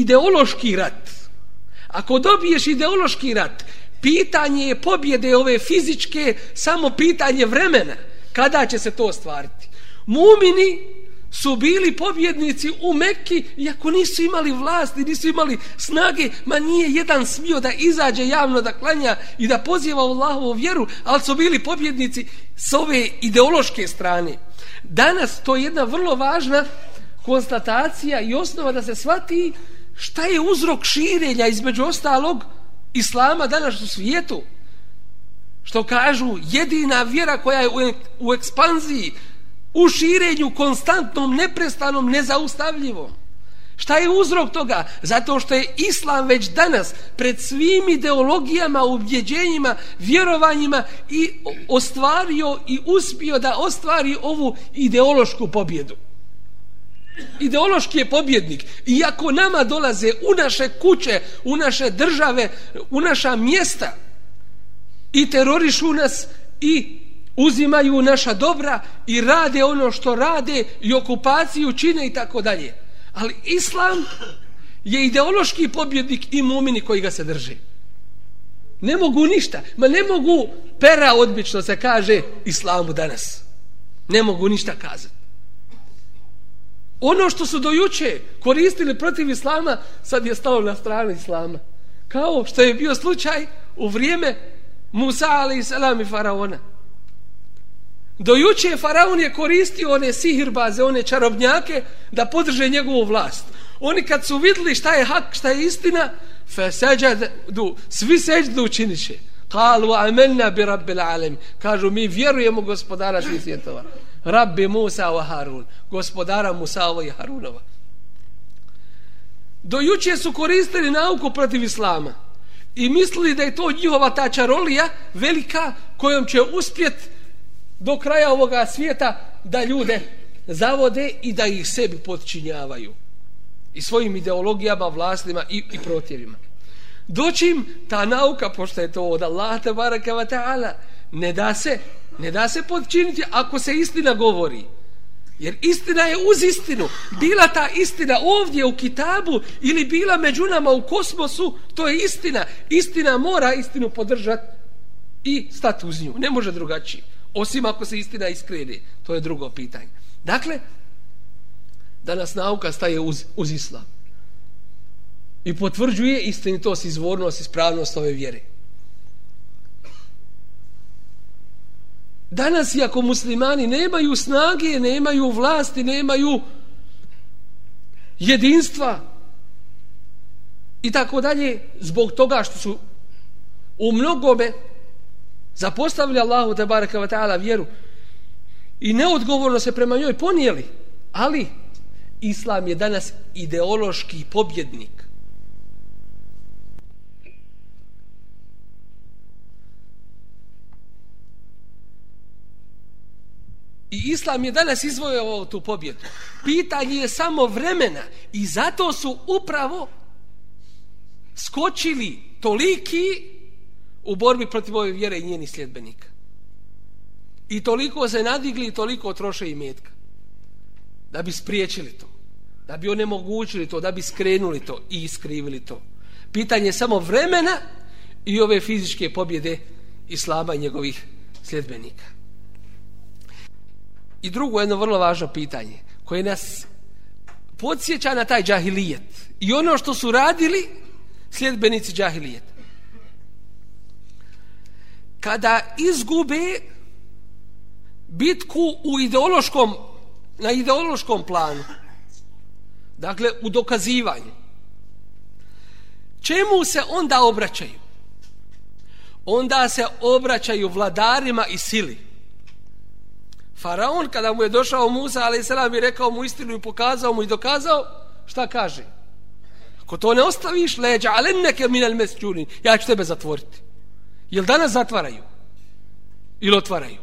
ideološki rat, ako dobiješ ideološki rat, pitanje je pobjede ove fizičke, samo pitanje vremena, kada će se to ostvariti. Mumini su bili pobjednici u Mekki, iako nisu imali vlasti, nisu imali snage, ma nije jedan smio da izađe javno da klanja i da poziva Allahovu vjeru, ali su bili pobjednici s ove ideološke strane. Danas to je jedna vrlo važna konstatacija i osnova da se shvati šta je uzrok širenja između ostalog islama danas u svijetu. Što kažu jedina vjera koja je u ekspanziji, u širenju konstantnom, neprestanom, nezaustavljivom. Šta je uzrok toga? Zato što je islam već danas pred svim ideologijama, ubjeđenjima, vjerovanjima i ostvario i uspio da ostvari ovu ideološku pobjedu. Ideološki je pobjednik. Iako nama dolaze u naše kuće, u naše države, u naša mjesta i terorišu nas i uzimaju naša dobra i rade ono što rade i okupaciju čine i tako dalje. Ali islam je ideološki pobjednik i mumini koji ga se drže. Ne mogu ništa. Ma ne mogu pera odbično se kaže islamu danas. Ne mogu ništa kazati. Ono što su dojuče koristili protiv islama, sad je stalo na stranu islama. Kao što je bio slučaj u vrijeme Musa ali i selam i faraona. Dojuče faraon je koristio one sihirbaze, one čarobnjake da podrže njegovu vlast. Oni kad su vidjeli šta je hak, šta je istina, feseđadu, svi seđdu učinit će. Kalu amelna bi rabbil alem. Kažu mi vjerujemo gospodara svih svjetova. Rabbi Musa wa Harun. Gospodara Musa i Harunova. Dojuče su koristili nauku protiv Islama. I mislili da je to njihova ta čarolija velika kojom će uspjet do kraja ovoga svijeta da ljude zavode i da ih sebi podčinjavaju i svojim ideologijama, vlastima i, i protjevima. Doćim ta nauka, pošto je to od Allah tabaraka wa ta'ala, ne da se ne da se podčiniti ako se istina govori. Jer istina je uz istinu. Bila ta istina ovdje u kitabu ili bila među nama u kosmosu, to je istina. Istina mora istinu podržati i stati uz nju. Ne može drugačije. Osim ako se istina iskrene. To je drugo pitanje. Dakle, danas nauka staje uz, uz islam. I potvrđuje istinitost, izvornost, ispravnost ove vjere. Danas, iako muslimani nemaju snage, nemaju vlasti, nemaju jedinstva i tako dalje, zbog toga što su u mnogome zapostavili Allahu te baraka ta'ala vjeru i neodgovorno se prema njoj ponijeli ali Islam je danas ideološki pobjednik. I Islam je danas izvojao tu pobjedu. Pitanje je samo vremena i zato su upravo skočili toliki u borbi protiv ove vjere i njeni sljedbenika. I toliko se nadigli i toliko troše i metka. Da bi spriječili to. Da bi onemogućili to. Da bi skrenuli to i iskrivili to. Pitanje je samo vremena i ove fizičke pobjede Islama i njegovih sljedbenika. I drugo jedno vrlo važno pitanje koje nas podsjeća na taj džahilijet. I ono što su radili sljedbenici džahilijeta kada izgube bitku u ideološkom na ideološkom planu dakle u dokazivanju čemu se onda obraćaju onda se obraćaju vladarima i sili faraon kada mu je došao Musa ali selam i rekao mu istinu i pokazao mu i dokazao šta kaže ako to ne ostaviš leđa ali neke minel mesđunin ja ću tebe zatvoriti Jel danas zatvaraju? Ili otvaraju?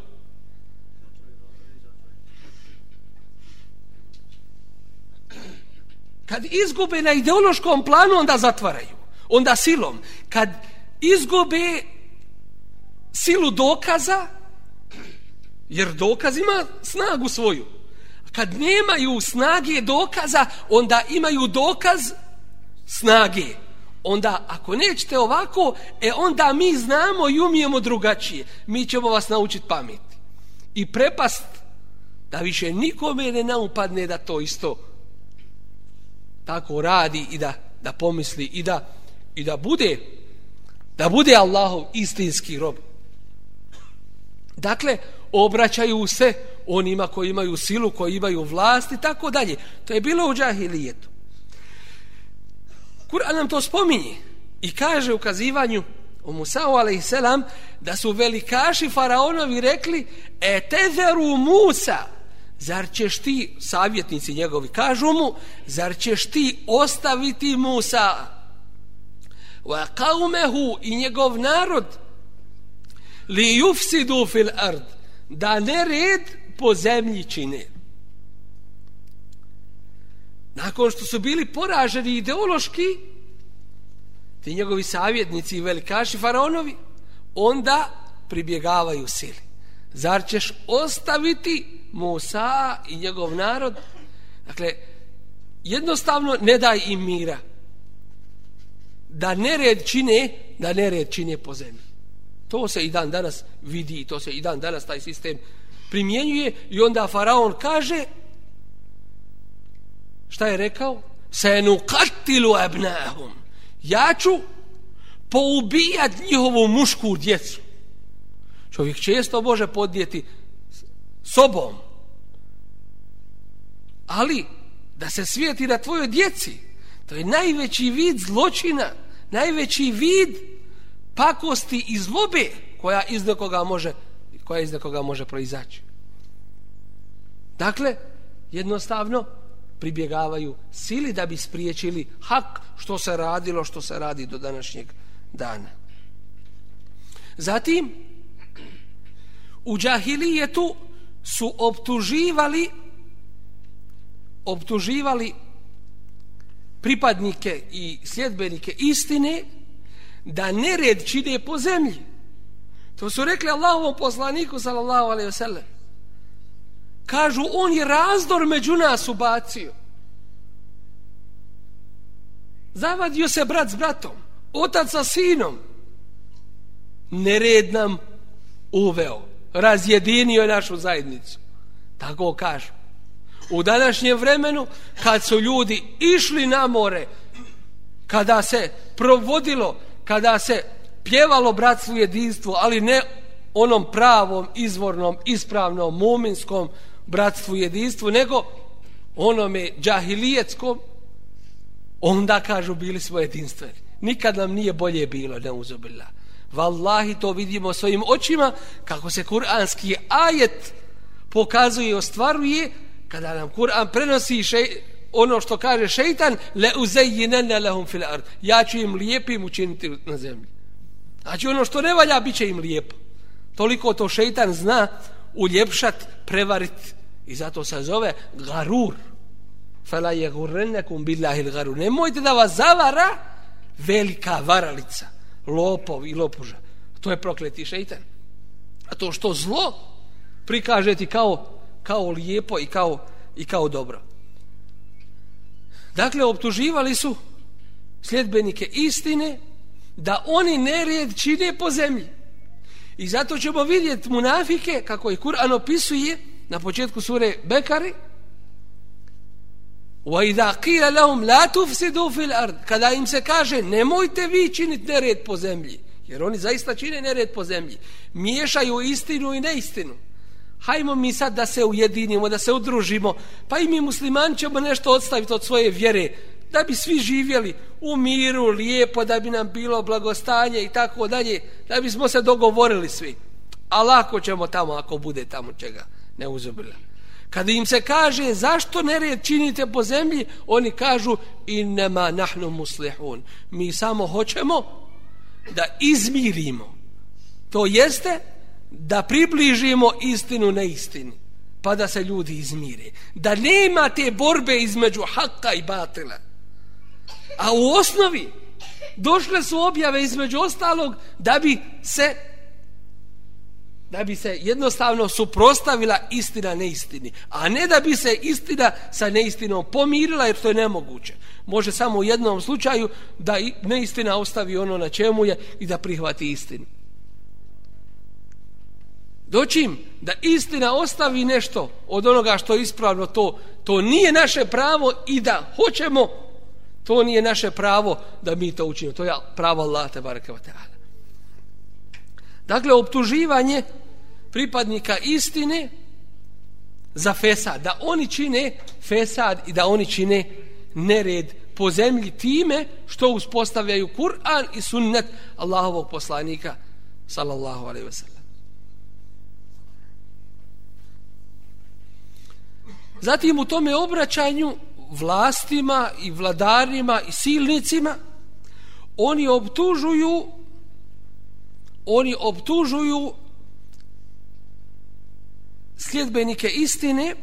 Kad izgube na ideološkom planu, onda zatvaraju. Onda silom. Kad izgube silu dokaza, jer dokaz ima snagu svoju. Kad nemaju snage dokaza, onda imaju dokaz snage. Onda, ako nećete ovako, e onda mi znamo i umijemo drugačije. Mi ćemo vas naučiti pameti. I prepast da više nikome ne naupadne da to isto tako radi i da, da pomisli i da, i da bude da bude Allahov istinski rob. Dakle, obraćaju se onima koji imaju silu, koji imaju vlast i tako dalje. To je bilo u džahilijetu. Kur'an nam to spominje i kaže u kazivanju o Musa'u a.s. da su velikaši faraonovi rekli e tezeru Musa zar ćeš ti, savjetnici njegovi kažu mu, zar ćeš ti ostaviti Musa wa kaumehu i njegov narod li yufsidu fil ard da ne red po zemlji čine. Nakon što su bili poraženi ideološki ti njegovi savjetnici i velikaši faraonovi onda pribjegavaju sili. Zar ćeš ostaviti Musa i njegov narod? Dakle jednostavno ne daj im mira. Da nered čine da nered čine po zemlji to se i dan danas vidi to se i dan danas taj sistem primjenjuje i onda faraon kaže šta je rekao? Se nu katilu abnahum. Ja ću poubijat njihovu mušku djecu. Čovjek često može podnijeti sobom. Ali da se svijeti na tvojoj djeci to je najveći vid zločina najveći vid pakosti i zlobe koja iz nekoga može koja iz nekoga može proizaći. Dakle jednostavno pribjegavaju sili da bi spriječili hak što se radilo što se radi do današnjeg dana. Zatim u džahilijetu su optuživali optuživali pripadnike i sljedbenike istine da nered čine po zemlji. To su rekli Allahovom poslaniku sallallahu alaihi wasallam. Kažu, on je razdor među nas ubacio. Zavadio se brat s bratom, otac sa sinom. Nered nam uveo, razjedinio našu zajednicu. Tako kažu u današnjem vremenu kad su ljudi išli na more kada se provodilo kada se pjevalo bratstvo jedinstvo ali ne onom pravom izvornom ispravnom muminskom bratstvu jedinstvu nego onome džahilijetskom onda kažu bili smo jedinstveni. Nikad nam nije bolje bilo ne uzobila Wallahi to vidimo svojim očima kako se kuranski ajet pokazuje i ostvaruje kada nam Kur'an prenosi šej, ono što kaže šeitan le uzejinenne lehum fil ard. Ja ću im lijepim učiniti na zemlji. Znači ono što ne valja bit će im lijepo. Toliko to šeitan zna uljepšat, prevarit i zato se zove garur. Fela je gurrennekum billahi il garur nemojte da vas zavara velika varalica lopov i lopuža. To je prokleti šeitan. A to što zlo prikaže ti kao kao lijepo i kao, i kao dobro. Dakle, optuživali su sljedbenike istine da oni nered čine po zemlji. I zato ćemo vidjeti munafike, kako je Kur'an opisuje na početku sure Bekari, وَإِذَا قِيلَ لَهُمْ لَا تُفْسِدُوا فِي الْأَرْضِ Kada im se kaže, nemojte vi činiti nered po zemlji. Jer oni zaista čine nered po zemlji. Miješaju istinu i neistinu hajmo mi sad da se ujedinimo, da se udružimo, pa i mi muslimani ćemo nešto odstaviti od svoje vjere, da bi svi živjeli u miru, lijepo, da bi nam bilo blagostanje i tako dalje, da bismo se dogovorili svi. A lako ćemo tamo ako bude tamo čega ne uzubila. Kada im se kaže zašto nered činite po zemlji, oni kažu innema nahnu muslihun. Mi samo hoćemo da izmirimo. To jeste da približimo istinu na istini pa da se ljudi izmire da nema te borbe između haka i batila a u osnovi došle su objave između ostalog da bi se da bi se jednostavno suprostavila istina neistini, a ne da bi se istina sa neistinom pomirila, jer to je nemoguće. Može samo u jednom slučaju da neistina ostavi ono na čemu je i da prihvati istinu. Doćim da istina ostavi nešto od onoga što je ispravno, to, to nije naše pravo i da hoćemo, to nije naše pravo da mi to učinimo. To je pravo Allah te bareke Dakle, optuživanje pripadnika istine za fesad, da oni čine fesad i da oni čine nered po zemlji time što uspostavljaju Kur'an i sunnet Allahovog poslanika sallallahu alaihi wasallam. Zatim u tome obraćanju vlastima i vladarima i silnicima oni optužuju oni optužuju sljedbenike istine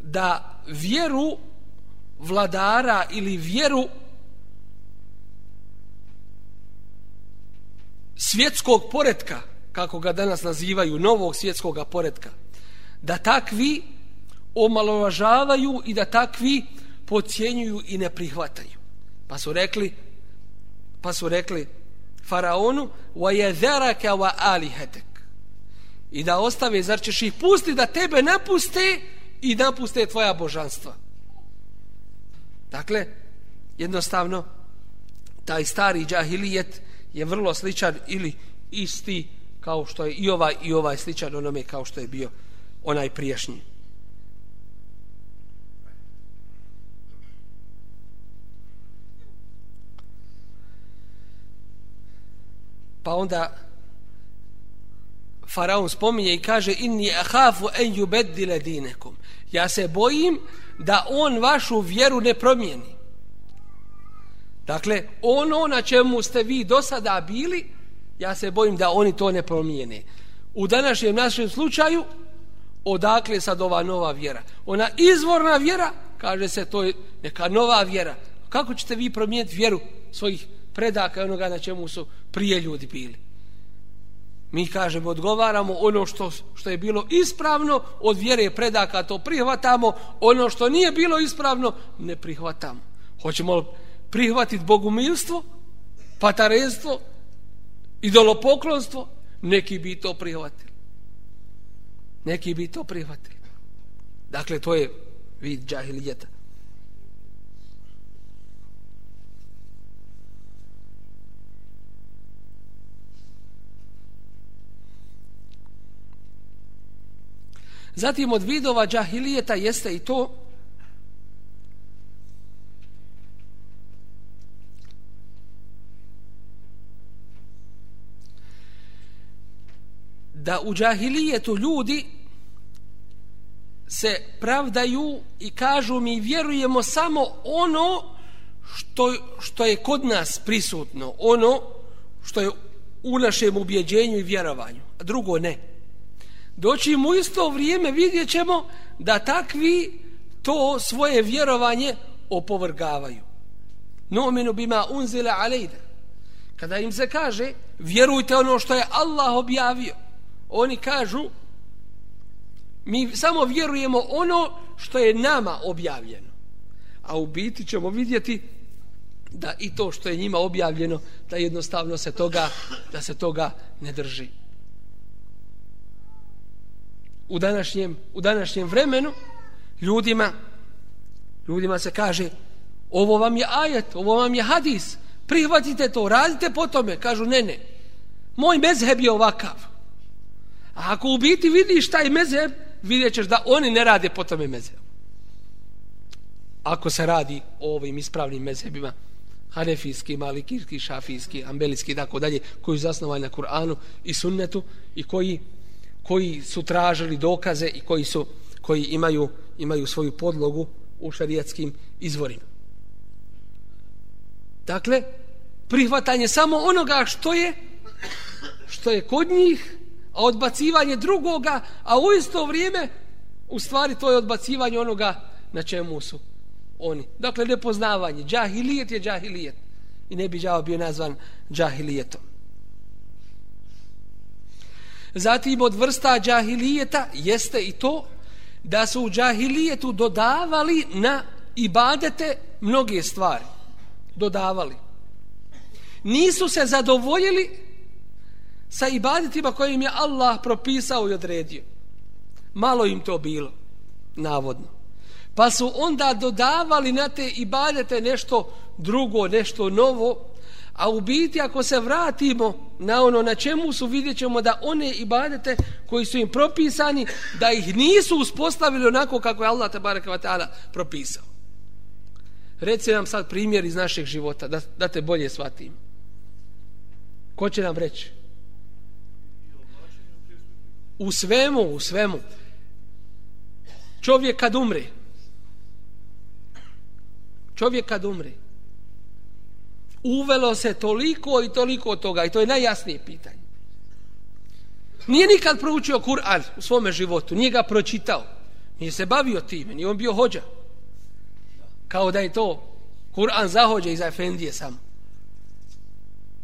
da vjeru vladara ili vjeru svjetskog poretka, kako ga danas nazivaju, novog svjetskog poretka, da takvi omalovažavaju i da takvi pocijenjuju i ne prihvataju. Pa su rekli, pa su rekli faraonu wa yadharaka wa alihatak i da ostave zar ćeš ih pusti da tebe napuste i napuste tvoja božanstva dakle jednostavno taj stari džahilijet je vrlo sličan ili isti kao što je i ovaj i ovaj sličan onome kao što je bio onaj priješnji. Pa onda faraon spominje i kaže inni ahafu en yubeddile dinekum ja se bojim da on vašu vjeru ne promijeni. Dakle ono na čemu ste vi do sada bili ja se bojim da oni to ne promijene. U današnjem našem slučaju odakle sad ova nova vjera ona izvorna vjera kaže se to je neka nova vjera kako ćete vi promijeniti vjeru svojih predaka onoga na čemu su prije ljudi bili. Mi kažemo, odgovaramo ono što, što je bilo ispravno od vjere predaka, to prihvatamo, ono što nije bilo ispravno, ne prihvatamo. Hoćemo prihvatiti bogumilstvo, patarenstvo, idolopoklonstvo, neki bi to prihvatili. Neki bi to prihvatili. Dakle, to je vid džahilijeta. Zatim od vidova džahilijeta jeste i to da u džahilijetu ljudi se pravdaju i kažu mi vjerujemo samo ono što, što je kod nas prisutno, ono što je u našem ubjeđenju i vjerovanju, a drugo ne doći mu isto vrijeme vidjet ćemo da takvi to svoje vjerovanje opovrgavaju. Nominu bima unzile alejde. Kada im se kaže, vjerujte ono što je Allah objavio. Oni kažu, mi samo vjerujemo ono što je nama objavljeno. A u biti ćemo vidjeti da i to što je njima objavljeno, da jednostavno se toga, da se toga ne drži. U današnjem, u današnjem vremenu ljudima ljudima se kaže ovo vam je ajet, ovo vam je hadis prihvatite to, radite po tome. Kažu ne, ne, moj mezheb je ovakav. A ako u biti vidiš taj mezheb vidjet ćeš da oni ne rade po tome mezebu. ako se radi o ovim ispravnim mezhebima hanefijski, malikirski, šafijski, ambelijski i tako dalje, koji zasnovaju na Kur'anu i sunnetu i koji koji su tražili dokaze i koji su koji imaju imaju svoju podlogu u šarijatskim izvorima. Dakle, prihvatanje samo onoga što je što je kod njih, a odbacivanje drugoga, a u isto vrijeme u stvari to je odbacivanje onoga na čemu su oni. Dakle, nepoznavanje. Džahilijet je džahilijet. I ne bi džava bio nazvan džahilijetom. Zatim od vrsta džahilijeta jeste i to da su u džahilijetu dodavali na ibadete mnoge stvari. Dodavali. Nisu se zadovoljili sa ibadetima koje im je Allah propisao i odredio. Malo im to bilo, navodno. Pa su onda dodavali na te ibadete nešto drugo, nešto novo, a u biti ako se vratimo na ono na čemu su, vidjet ćemo da one ibadete koji su im propisani, da ih nisu uspostavili onako kako je Allah tabaraka wa ta'ala propisao. Reci nam sad primjer iz našeg života, da, da te bolje shvatim. Ko će nam reći? U svemu, u svemu. Čovjek kad umre, čovjek kad umre, uvelo se toliko i toliko toga i to je najjasnije pitanje. Nije nikad proučio Kur'an u svome životu, nije ga pročitao, nije se bavio time, nije on bio hođa. Kao da je to Kur'an za hođe i za Efendije samo.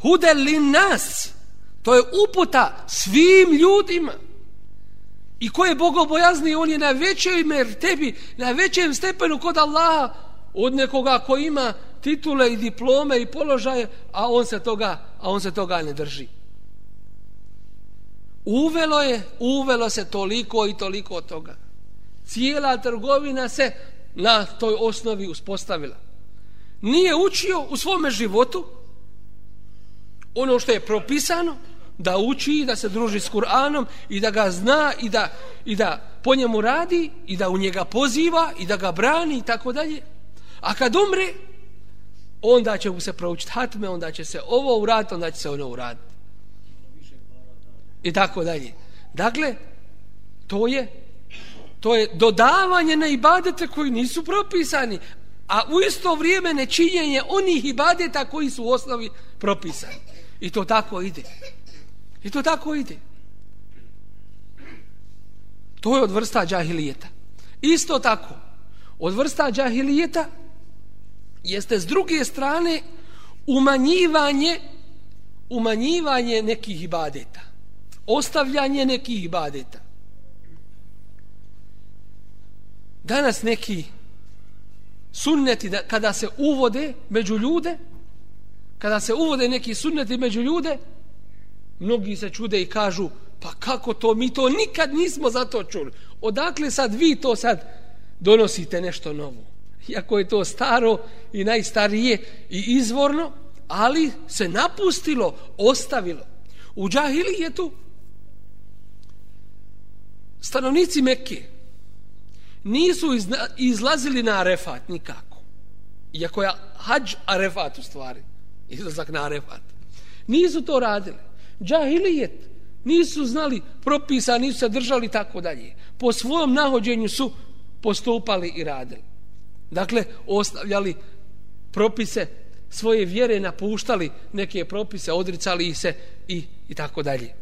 Hudel li nas, to je uputa svim ljudima. I ko je bogobojazni, on je na većoj mer tebi, na većem stepenu kod Allaha od nekoga ko ima titule i diplome i položaje, a on se toga, a on se toga ne drži. Uvelo je, uvelo se toliko i toliko od toga. Cijela trgovina se na toj osnovi uspostavila. Nije učio u svome životu ono što je propisano, da uči, da se druži s Kur'anom i da ga zna i da, i da po njemu radi i da u njega poziva i da ga brani i tako dalje. A kad umre, onda će mu se proučiti hatme, onda će se ovo uraditi, onda će se ono uraditi. I tako dalje. Dakle, to je to je dodavanje na ibadete koji nisu propisani, a u isto vrijeme nečinjenje onih ibadeta koji su u osnovi propisani. I to tako ide. I to tako ide. To je od vrsta džahilijeta. Isto tako, od vrsta džahilijeta jeste s druge strane umanjivanje umanjivanje nekih ibadeta ostavljanje nekih ibadeta danas neki sunneti da, kada se uvode među ljude kada se uvode neki sunneti među ljude mnogi se čude i kažu pa kako to mi to nikad nismo za to čuli odakle sad vi to sad donosite nešto novo iako je to staro i najstarije i izvorno, ali se napustilo, ostavilo. U džahilijetu stanovnici Mekke nisu izlazili na Arefat nikako. Iako je hađ Arefat u stvari, izlazak na Arefat. Nisu to radili. Džahilijet nisu znali propisa, nisu se držali tako dalje. Po svojom nahođenju su postupali i radili. Dakle, ostavljali propise svoje vjere, napuštali neke propise, odricali ih se i, i tako dalje.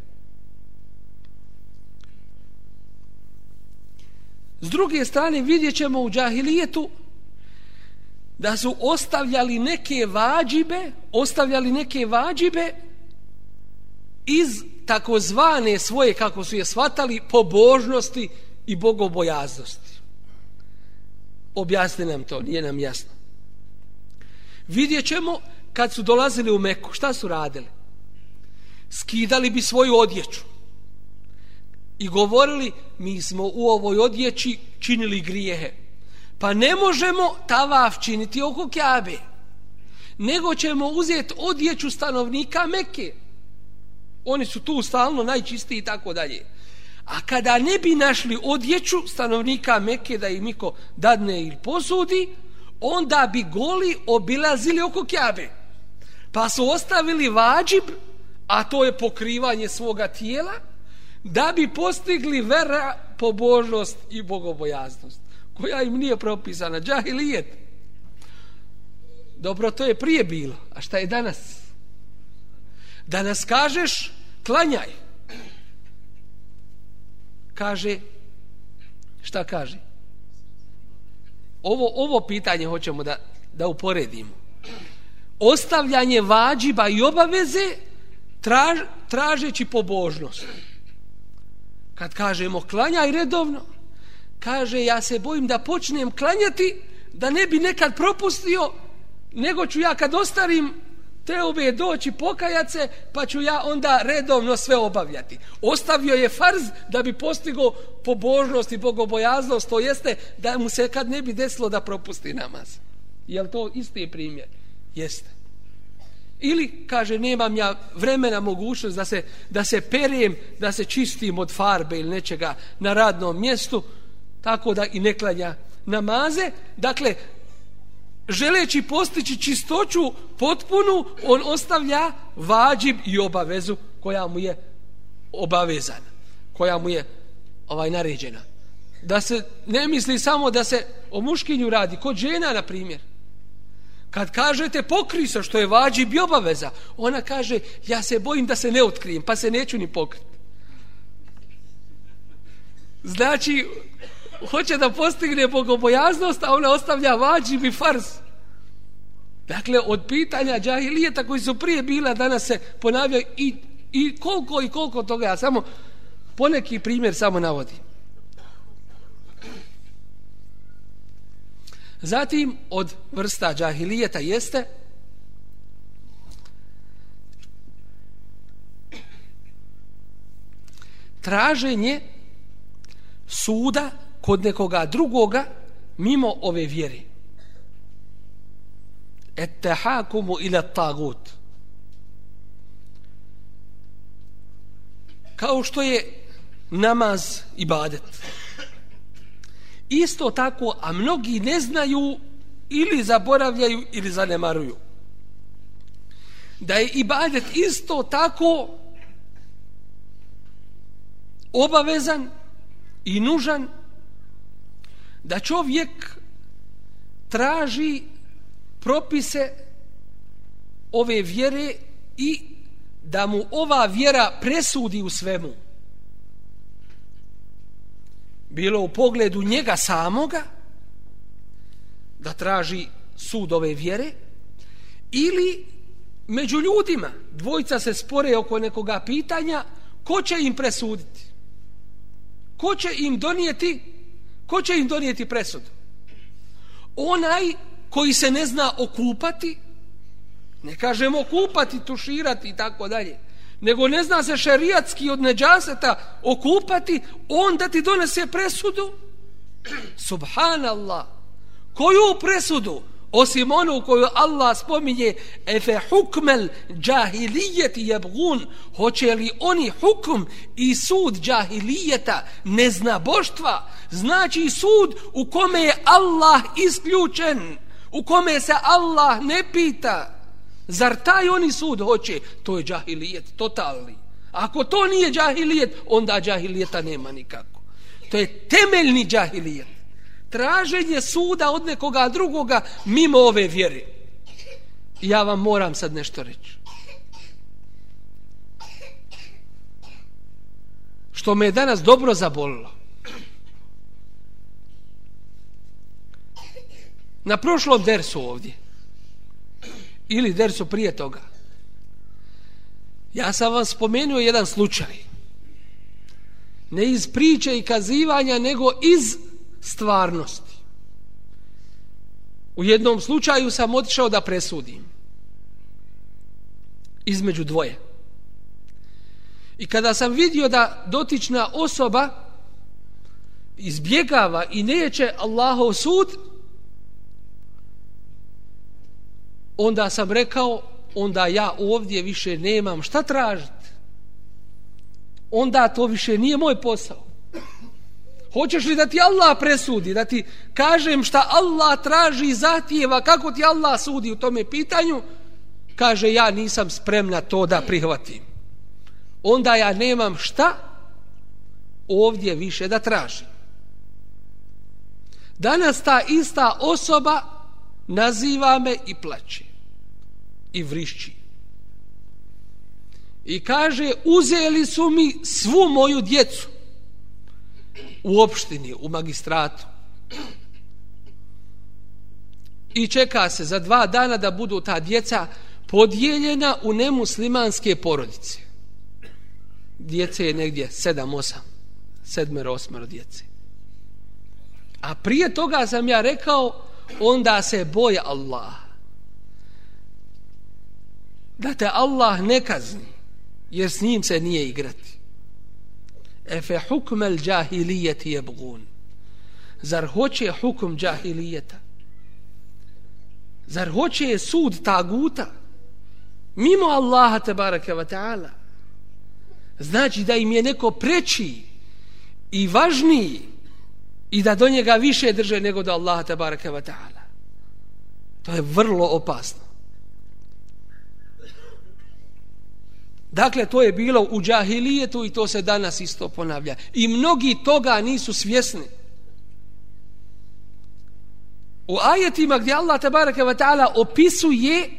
S druge strane, vidjet ćemo u džahilijetu da su ostavljali neke vađibe, ostavljali neke vađibe iz takozvane svoje, kako su je svatali, pobožnosti i bogobojaznosti objasni nam to, nije nam jasno. Vidjet ćemo kad su dolazili u Meku, šta su radili? Skidali bi svoju odjeću i govorili, mi smo u ovoj odjeći činili grijehe. Pa ne možemo tavaf činiti oko kjabe, nego ćemo uzeti odjeću stanovnika Meke. Oni su tu stalno najčistiji i tako dalje. A kada ne bi našli odjeću stanovnika Mekke da im niko dadne ili posudi, onda bi goli obilazili oko Kjabe. Pa su ostavili vađib, a to je pokrivanje svoga tijela, da bi postigli vera, pobožnost i bogobojaznost, koja im nije propisana. Džahilijet. Dobro, to je prije bilo. A šta je danas? Da nas kažeš, klanjaj. Kaže šta kaže? Ovo, ovo pitanje hoćemo da, da uporedimo. Ostavljanje vađiba i obaveze traž, tražeći pobožnost. Kad kažemo klanjaj redovno, kaže ja se bojim da počnem klanjati, da ne bi nekad propustio, nego ću ja kad ostarim Teo bi je doći pokajat se, pa ću ja onda redovno sve obavljati. Ostavio je farz da bi postigo pobožnost i bogobojaznost, to jeste da mu se kad ne bi desilo da propusti namaz. Jel to isti primjer? Jeste. Ili, kaže, nemam ja vremena mogućnost da se, da se perijem, da se čistim od farbe ili nečega na radnom mjestu, tako da i ne klanja namaze. Dakle, želeći postići čistoću potpunu, on ostavlja vađib i obavezu koja mu je obavezana, koja mu je ovaj naređena. Da se ne misli samo da se o muškinju radi, kod žena, na primjer. Kad kažete pokri se što je vađi bi obaveza, ona kaže ja se bojim da se ne otkrijem, pa se neću ni pokriti. Znači, hoće da postigne bogobojaznost, a ona ostavlja vađi bi fars. Dakle, od pitanja džahilijeta koji su prije bila, danas se ponavljaju i, i koliko i koliko toga, ja samo poneki primjer samo navodim. Zatim od vrsta džahilijeta jeste traženje suda kod nekoga drugoga mimo ove vjere. Ettehakumu ila tagut. Kao što je namaz ibadet. badet isto tako, a mnogi ne znaju ili zaboravljaju ili zanemaruju. Da je ibadet isto tako obavezan i nužan da čovjek traži propise ove vjere i da mu ova vjera presudi u svemu. Bilo u pogledu njega samoga da traži sud ove vjere ili među ljudima dvojica se spore oko nekoga pitanja ko će im presuditi? Ko će im donijeti ko će im donijeti presudu? Onaj koji se ne zna okupati ne kažemo okupati, tuširati i tako dalje nego ne zna se šerijatski od neđaseta okupati, on da ti donese presudu? Subhanallah. Koju presudu? Osim onu koju Allah spominje efe hukmel džahilijeti jebgun hoće li oni hukm i sud džahilijeta ne zna boštva znači sud u kome je Allah isključen u kome se Allah ne pita Zar taj oni sud hoće? To je džahilijet, totalni. Ako to nije džahilijet, onda džahilijeta nema nikako. To je temeljni džahilijet. Traženje suda od nekoga drugoga mimo ove vjere. Ja vam moram sad nešto reći. Što me je danas dobro zabolilo. Na prošlom dersu ovdje ili dersu prije toga. Ja sam vam spomenuo jedan slučaj. Ne iz priče i kazivanja, nego iz stvarnosti. U jednom slučaju sam otišao da presudim. Između dvoje. I kada sam vidio da dotična osoba izbjegava i neće Allahov sud, onda sam rekao, onda ja ovdje više nemam šta tražiti. Onda to više nije moj posao. Hoćeš li da ti Allah presudi, da ti kažem šta Allah traži i zahtijeva, kako ti Allah sudi u tome pitanju, kaže ja nisam spremna to da prihvatim. Onda ja nemam šta ovdje više da tražim. Danas ta ista osoba naziva me i plaće i vrišći. I kaže, uzeli su mi svu moju djecu u opštini, u magistratu. I čeka se za dva dana da budu ta djeca podijeljena u nemuslimanske porodice. Djece je negdje sedam, osam. sedmero, osmero djece. A prije toga sam ja rekao, onda se boje Allaha Da te Allah ne kazni, jer s njim se nije igrati. Efe hukmel džahilijeti je bgun. Zar hoće hukum džahilijeta? Zar hoće sud taguta? Mimo Allaha te baraka wa ta'ala. Znači da im je neko preći i važniji i da do njega više drže nego do Allaha te baraka wa ta'ala. To je vrlo opasno. Dakle, to je bilo u džahilijetu i to se danas isto ponavlja. I mnogi toga nisu svjesni. U ajetima gdje Allah tabaraka wa ta'ala opisuje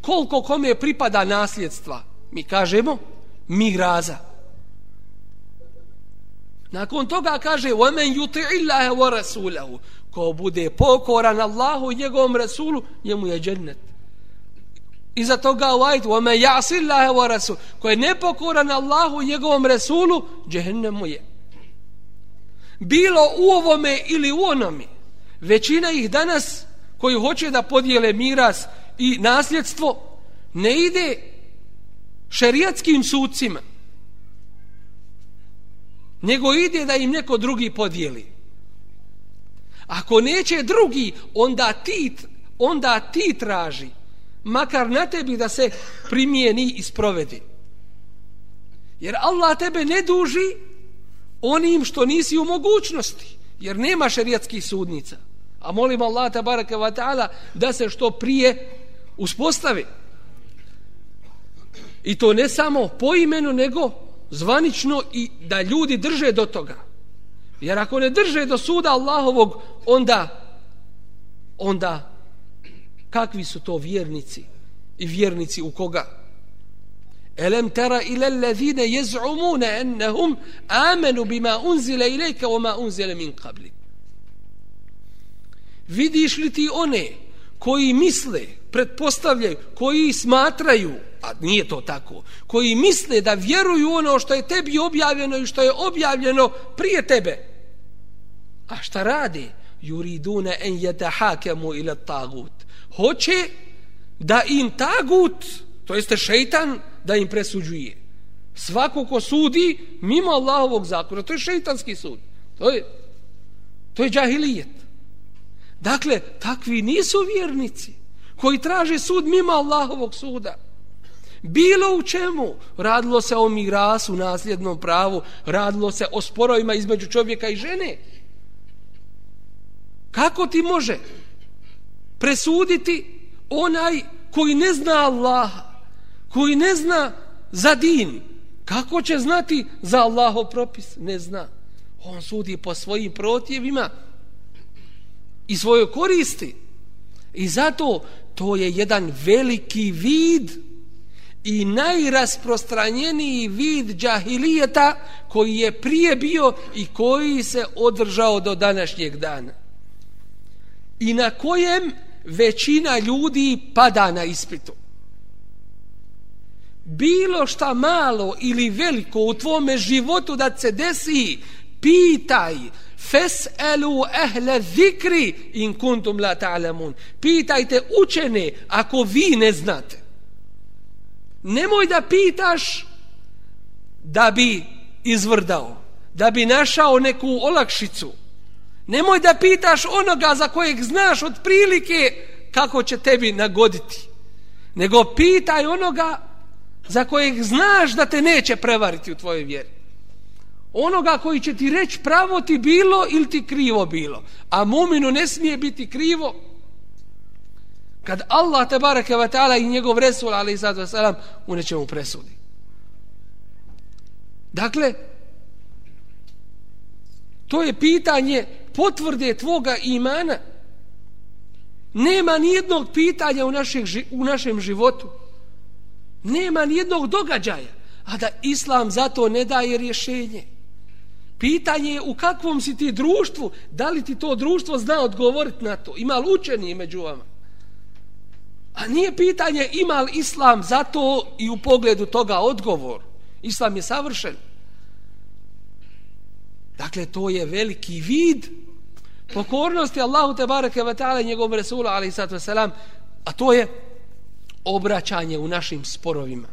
koliko kome pripada nasljedstva, mi kažemo miraza. Nakon toga kaže وَمَنْ يُطِعِ اللَّهَ وَرَسُولَهُ Ko bude pokoran Allahu i njegovom Rasulu, njemu je džennet. Iza toga u ajetu وَمَنْ يَعْسِ اللَّهَ وَرَسُولُ Ko je nepokoran Allahu i njegovom Rasulu, džennem mu je. Bilo u ovome ili u onome, većina ih danas koji hoće da podijele miras i nasljedstvo ne ide šerijatskim sudcima nego ide da im neko drugi podijeli ako neće drugi onda ti, onda ti traži makar na tebi da se primijeni i sprovedi jer Allah tebe ne duži onim što nisi u mogućnosti jer nema šerijatskih sudnica A molim Allah tabaraka wa ta'ala da se što prije uspostavi. I to ne samo po imenu, nego zvanično i da ljudi drže do toga. Jer ako ne drže do suda Allahovog, onda, onda kakvi su to vjernici i vjernici u koga? Elem tara ila allazina yaz'umuna annahum amanu bima unzila ilayka wama unzila min qablik vidiš li ti one koji misle, pretpostavljaju, koji smatraju, a nije to tako, koji misle da vjeruju ono što je tebi objavljeno i što je objavljeno prije tebe. A šta radi? Juriduna en yatahakamu ila tagut. Hoće da im tagut, to jeste šeitan, da im presuđuje. Svako ko sudi mimo Allahovog zakona, to je šeitanski sud. To je, to je džahilijet. Dakle, takvi nisu vjernici koji traže sud mimo Allahovog suda. Bilo u čemu? Radilo se o mirasu, nasljednom pravu, radilo se o sporovima između čovjeka i žene. Kako ti može presuditi onaj koji ne zna Allaha, koji ne zna za din? Kako će znati za Allahov propis? Ne zna. On sudi po svojim protjevima, i svojoj koristi. I zato to je jedan veliki vid i najrasprostranjeniji vid džahilijeta koji je prije bio i koji se održao do današnjeg dana. I na kojem većina ljudi pada na ispitu. Bilo šta malo ili veliko u tvome životu da se desi, pitaj, Fes'elu ehle zikri in kuntum la ta'lamun. Pitajte učene ako vi ne znate. Nemoj da pitaš da bi izvrdao, da bi našao neku olakšicu. Nemoj da pitaš onoga za kojeg znaš od prilike kako će tebi nagoditi. Nego pitaj onoga za kojeg znaš da te neće prevariti u tvojoj vjeri onoga koji će ti reći pravo ti bilo ili ti krivo bilo. A muminu ne smije biti krivo kad Allah te bareke ve ta'ala i njegov resul ali sad ve selam u nečemu presudi. Dakle, to je pitanje potvrde tvoga imana. Nema ni jednog pitanja u, našeg, u našem životu. Nema ni jednog događaja. A da Islam zato ne daje rješenje. Pitanje je u kakvom si ti društvu, da li ti to društvo zna odgovoriti na to? Ima li učeni među vama? A nije pitanje ima li islam zato i u pogledu toga odgovor. Islam je savršen. Dakle, to je veliki vid pokornosti Allahu te bareke ve taala njegovom resulu alejhi salatu vesselam a to je obraćanje u našim sporovima.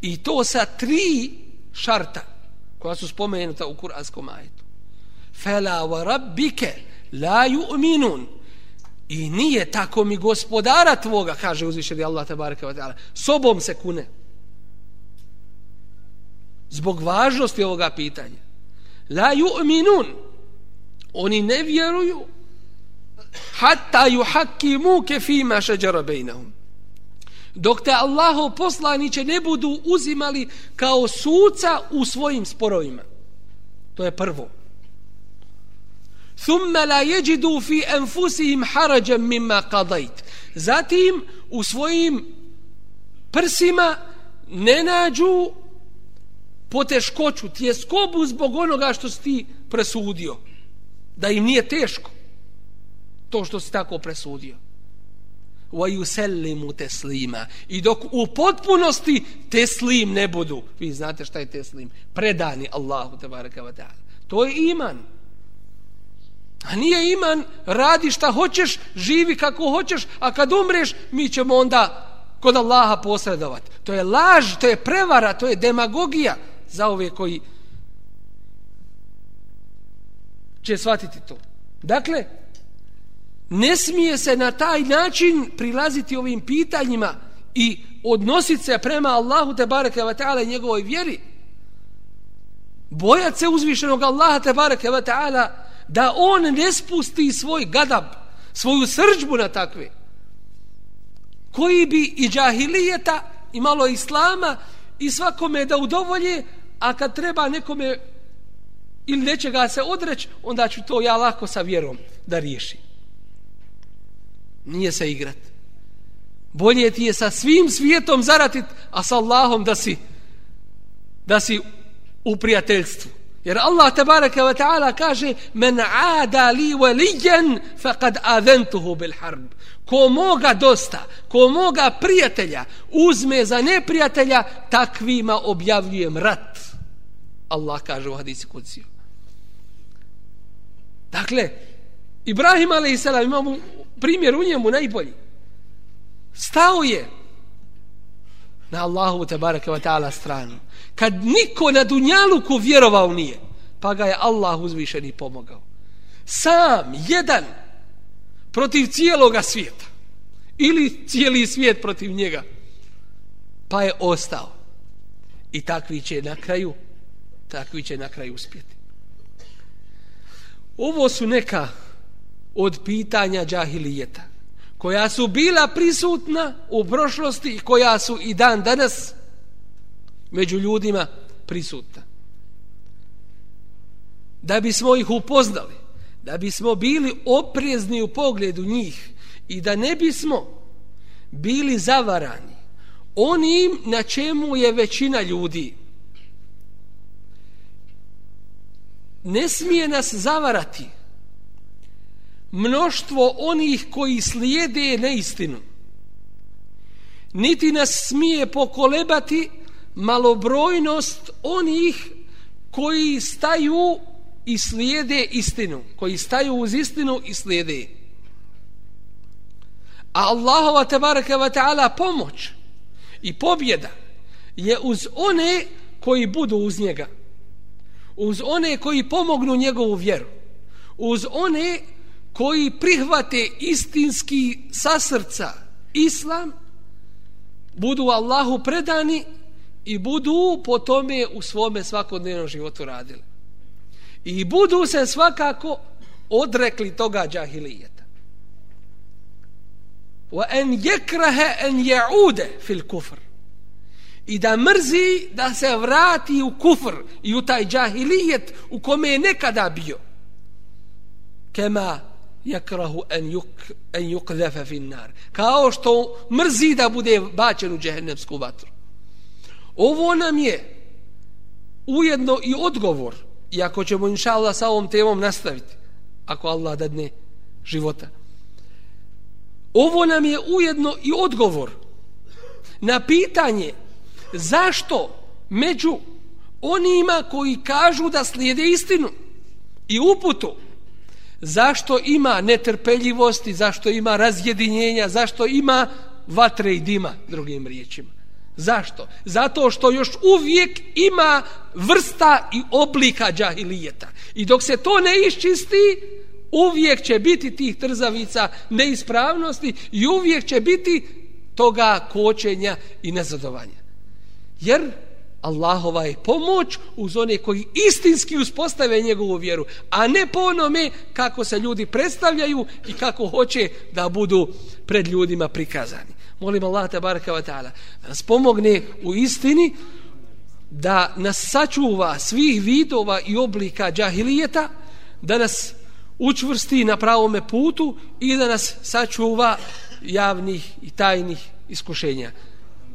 I to sa tri šarta koja su spomenuta u kuranskom ajetu. Fala wa rabbike la yu'minun. I nije tako mi gospodara tvoga kaže uzvišeni Allah te bareke ve taala sobom se kune. Zbog važnosti ovoga pitanja la yu'minun. Oni ne vjeruju. Hatta yuhakkimu ke fima shajara bainahum dok te Allahov poslanice ne budu uzimali kao suca u svojim sporovima. To je prvo. Thumma la yajidu fi anfusihim harajan mimma qadait zatim u svojim prsima ne nađu poteškoću, tjeskobu zbog onoga što si ti presudio. Da im nije teško to što si tako presudio. Wa yusallimu taslima i dok u potpunosti teslim ne budu vi znate šta je teslim predani Allahu te bareka ve taala. To je iman. A nije iman radi šta hoćeš živi kako hoćeš a kad umreš mi ćemo onda kod Allaha posredovati to je laž to je prevara to je demagogija za ove koji će shvatiti to. Dakle, ne smije se na taj način prilaziti ovim pitanjima i odnositi se prema Allahu te bareke ve taala njegovoj vjeri. Bojat se uzvišenog Allaha te bareke ve taala da on ne spusti svoj gadab, svoju srđbu na takve koji bi i džahilijeta i malo islama i svakome da udovolje, a kad treba nekome ili nečega se odreći, onda ću to ja lako sa vjerom da riješim. Nije se igrat. Bolje ti je sa svim svijetom zaratit, a sa Allahom da si da si u prijateljstvu. Jer Allah tabaraka wa ta'ala kaže men ada li walijan faqad aventuhu bil harb. Ko moga dosta, ko moga prijatelja uzme za neprijatelja, takvima objavljujem rat. Allah kaže u hadisi kuciju. Dakle, Ibrahim a.s. imamo primjer u njemu najbolji. Stao je na Allahu te baraka wa ta'ala stranu. Kad niko na Dunjaluku vjerovao nije, pa ga je Allah uzvišen i pomogao. Sam, jedan, protiv cijeloga svijeta. Ili cijeli svijet protiv njega. Pa je ostao. I takvi će na kraju, takvi će na kraju uspjeti. Ovo su neka od pitanja džahilijeta koja su bila prisutna u prošlosti i koja su i dan danas među ljudima prisutna. Da bismo ih upoznali, da bismo bili oprezni u pogledu njih i da ne bismo bili zavarani onim na čemu je većina ljudi ne smije nas zavarati mnoštvo onih koji slijede neistinu. Niti nas smije pokolebati malobrojnost onih koji staju i slijede istinu, koji staju uz istinu i slijede. A Allahova tabaraka wa ta'ala pomoć i pobjeda je uz one koji budu uz njega uz one koji pomognu njegovu vjeru, uz one koji prihvate istinski sa srca islam, budu Allahu predani i budu po tome u svome svakodnevnom životu radili. I budu se svakako odrekli toga džahilijeta. Wa en jekrahe en jaude fil kufr i da mrzi da se vrati u kufr i u taj džahilijet u kome je nekada bio. Kema yakrahu an juk, en yuqdhafa fi nar. kao što mrzi da bude bačen u džehennemsku vatru. Ovo nam je ujedno i odgovor i ako ćemo inshallah sa ovom temom nastaviti ako Allah dadne života. Ovo nam je ujedno i odgovor na pitanje zašto među onima koji kažu da slijede istinu i uputu zašto ima netrpeljivosti, zašto ima razjedinjenja, zašto ima vatre i dima, drugim riječima. Zašto? Zato što još uvijek ima vrsta i oblika džahilijeta. I dok se to ne iščisti, uvijek će biti tih trzavica neispravnosti i uvijek će biti toga kočenja i nezadovanja. Jer Allahova je pomoć uz one koji istinski uspostave njegovu vjeru, a ne po onome kako se ljudi predstavljaju i kako hoće da budu pred ljudima prikazani. Molim Allah te baraka wa ta'ala da nas pomogne u istini da nas sačuva svih vidova i oblika džahilijeta, da nas učvrsti na pravome putu i da nas sačuva javnih i tajnih iskušenja.